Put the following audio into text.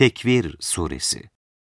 Tekvir Suresi